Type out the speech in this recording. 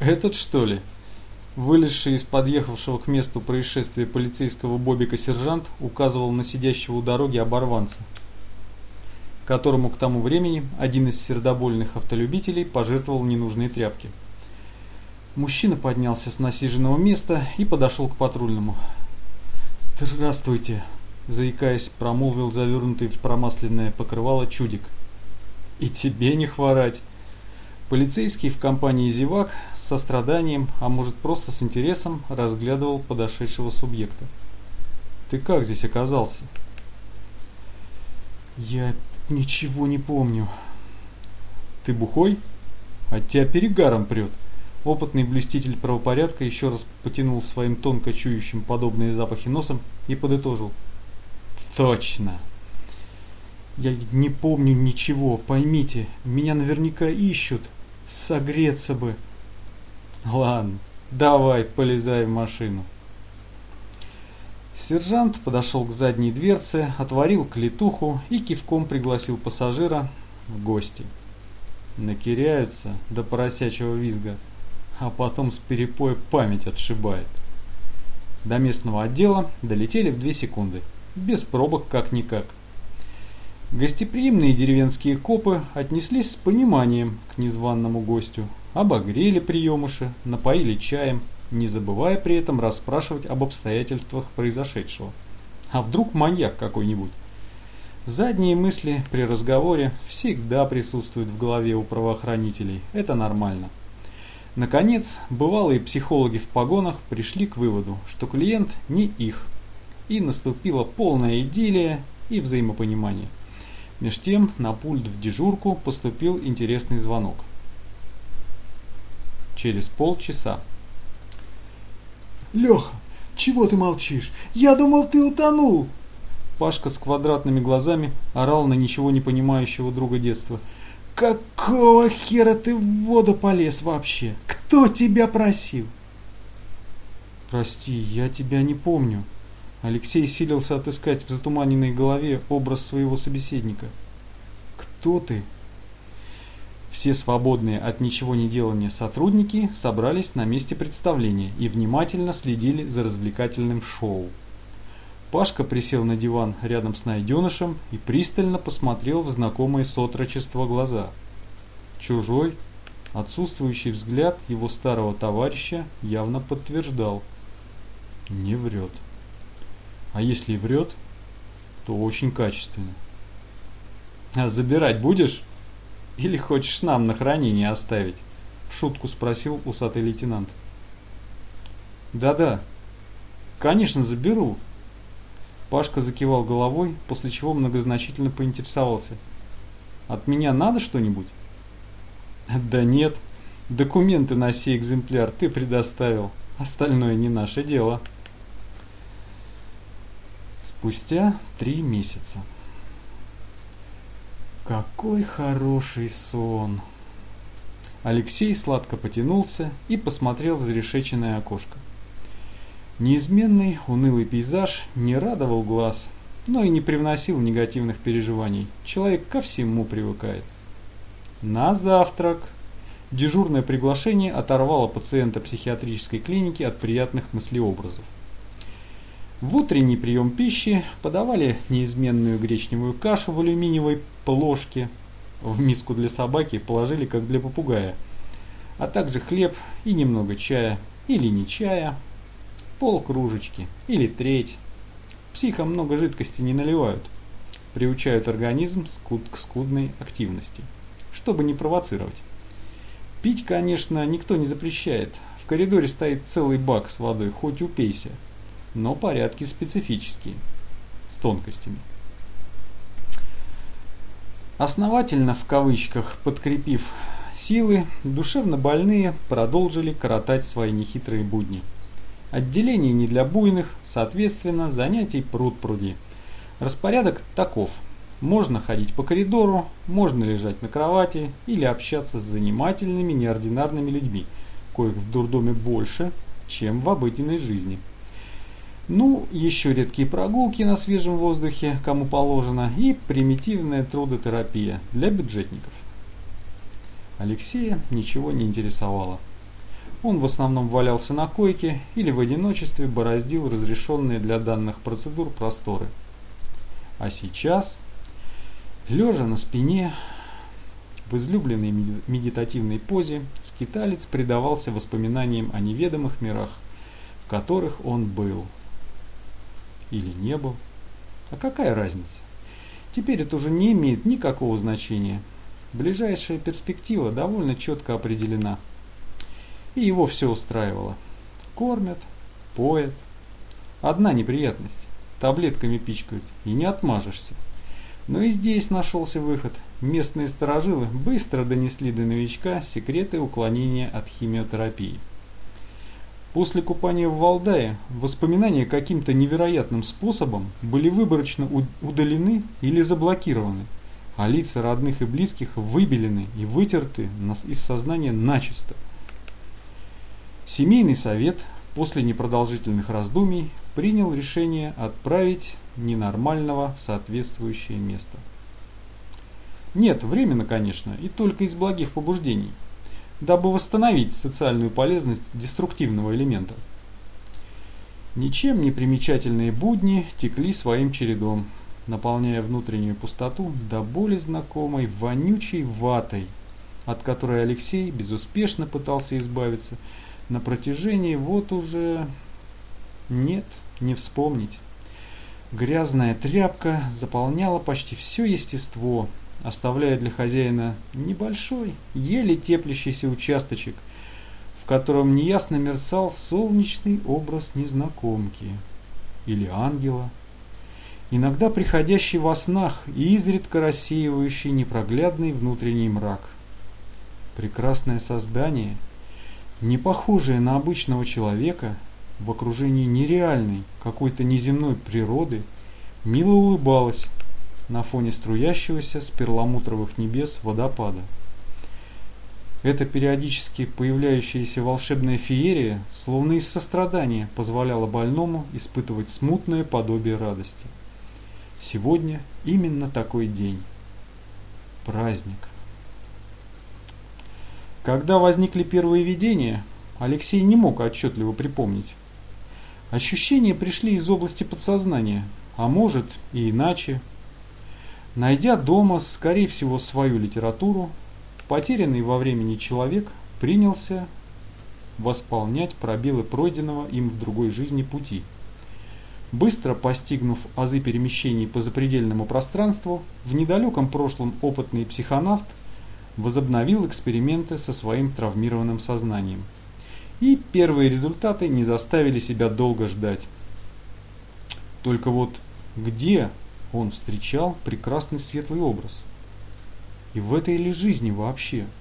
Этот что ли? Вылезший из подъехавшего к месту происшествия полицейского Бобика сержант указывал на сидящего у дороги оборванца, которому к тому времени один из сердобольных автолюбителей пожертвовал ненужные тряпки. Мужчина поднялся с насиженного места и подошел к патрульному. «Здравствуйте!» – заикаясь, промолвил завернутый в промасленное покрывало чудик. «И тебе не хворать!» Полицейский в компании зевак с состраданием, а может просто с интересом, разглядывал подошедшего субъекта. «Ты как здесь оказался?» «Я ничего не помню». «Ты бухой? От тебя перегаром прет». Опытный блюститель правопорядка еще раз потянул своим тонко чующим подобные запахи носом и подытожил. «Точно!» «Я не помню ничего, поймите, меня наверняка ищут, согреться бы». «Ладно, давай, полезай в машину». Сержант подошел к задней дверце, отворил клетуху и кивком пригласил пассажира в гости. Накиряются до поросячьего визга а потом с перепоя память отшибает. До местного отдела долетели в две секунды, без пробок как-никак. Гостеприимные деревенские копы отнеслись с пониманием к незваному гостю, обогрели приемыши, напоили чаем, не забывая при этом расспрашивать об обстоятельствах произошедшего. А вдруг маньяк какой-нибудь? Задние мысли при разговоре всегда присутствуют в голове у правоохранителей, это нормально. Наконец, бывалые психологи в погонах пришли к выводу, что клиент не их, и наступила полная идиллия и взаимопонимание. Меж тем на пульт в дежурку поступил интересный звонок. Через полчаса. «Леха, чего ты молчишь? Я думал, ты утонул!» Пашка с квадратными глазами орал на ничего не понимающего друга детства – Какого хера ты в воду полез вообще? Кто тебя просил? Прости, я тебя не помню. Алексей силился отыскать в затуманенной голове образ своего собеседника. Кто ты? Все свободные от ничего не делания сотрудники собрались на месте представления и внимательно следили за развлекательным шоу. Пашка присел на диван рядом с найденышем и пристально посмотрел в знакомые с глаза. Чужой, отсутствующий взгляд его старого товарища явно подтверждал. Не врет. А если и врет, то очень качественно. «А забирать будешь? Или хочешь нам на хранение оставить?» В шутку спросил усатый лейтенант. «Да-да, конечно заберу», Пашка закивал головой, после чего многозначительно поинтересовался. «От меня надо что-нибудь?» «Да нет. Документы на сей экземпляр ты предоставил. Остальное не наше дело». Спустя три месяца. Какой хороший сон! Алексей сладко потянулся и посмотрел в зарешеченное окошко. Неизменный унылый пейзаж не радовал глаз, но и не привносил негативных переживаний. Человек ко всему привыкает. На завтрак. Дежурное приглашение оторвало пациента психиатрической клиники от приятных мыслеобразов. В утренний прием пищи подавали неизменную гречневую кашу в алюминиевой плошке. В миску для собаки положили, как для попугая. А также хлеб и немного чая. Или не чая, пол кружечки или треть. Психам много жидкости не наливают. Приучают организм к скудной активности, чтобы не провоцировать. Пить, конечно, никто не запрещает. В коридоре стоит целый бак с водой, хоть упейся. Но порядки специфические, с тонкостями. Основательно, в кавычках, подкрепив силы, душевно больные продолжили коротать свои нехитрые будни – Отделений не для буйных, соответственно, занятий пруд пруди. Распорядок таков. Можно ходить по коридору, можно лежать на кровати или общаться с занимательными неординарными людьми, коих в дурдоме больше, чем в обыденной жизни. Ну, еще редкие прогулки на свежем воздухе, кому положено, и примитивная трудотерапия для бюджетников. Алексея ничего не интересовало. он в основном валялся на койке или в одиночестве бороздил разрешенные для данных процедур просторы. А сейчас, лежа на спине, в излюбленной медитативной позе, скиталец предавался воспоминаниям о неведомых мирах, в которых он был. Или не был. А какая разница? Теперь это уже не имеет никакого значения. Ближайшая перспектива довольно четко определена. И его все устраивало. Кормят, поят. Одна неприятность. Таблетками пичкают, и не отмажешься. Но и здесь нашелся выход. Местные сторожилы быстро донесли до новичка секреты уклонения от химиотерапии. После купания в Валдае воспоминания каким-то невероятным способом были выборочно удалены или заблокированы, а лица родных и близких выбелены и вытерты из сознания начисто. Семейный совет после непродолжительных раздумий принял решение отправить ненормального в соответствующее место. Нет, временно, конечно, и только из благих побуждений, дабы восстановить социальную полезность деструктивного элемента. Ничем не примечательные будни текли своим чередом, наполняя внутреннюю пустоту до боли знакомой вонючей ватой, от которой Алексей безуспешно пытался избавиться на протяжении вот уже... Нет, не вспомнить. Грязная тряпка заполняла почти все естество, оставляя для хозяина небольшой, еле теплящийся участочек, в котором неясно мерцал солнечный образ незнакомки или ангела, иногда приходящий во снах и изредка рассеивающий непроглядный внутренний мрак. Прекрасное создание, не похожее на обычного человека, в окружении нереальной, какой-то неземной природы, мило улыбалась на фоне струящегося с перламутровых небес водопада. Эта периодически появляющаяся волшебная феерия, словно из сострадания, позволяла больному испытывать смутное подобие радости. Сегодня именно такой день. Праздник. Когда возникли первые видения, Алексей не мог отчетливо припомнить, Ощущения пришли из области подсознания, а может и иначе. Найдя дома, скорее всего, свою литературу, потерянный во времени человек принялся восполнять пробелы пройденного им в другой жизни пути. Быстро постигнув азы перемещений по запредельному пространству, в недалеком прошлом опытный психонавт возобновил эксперименты со своим травмированным сознанием – и первые результаты не заставили себя долго ждать. Только вот где он встречал прекрасный светлый образ? И в этой ли жизни вообще –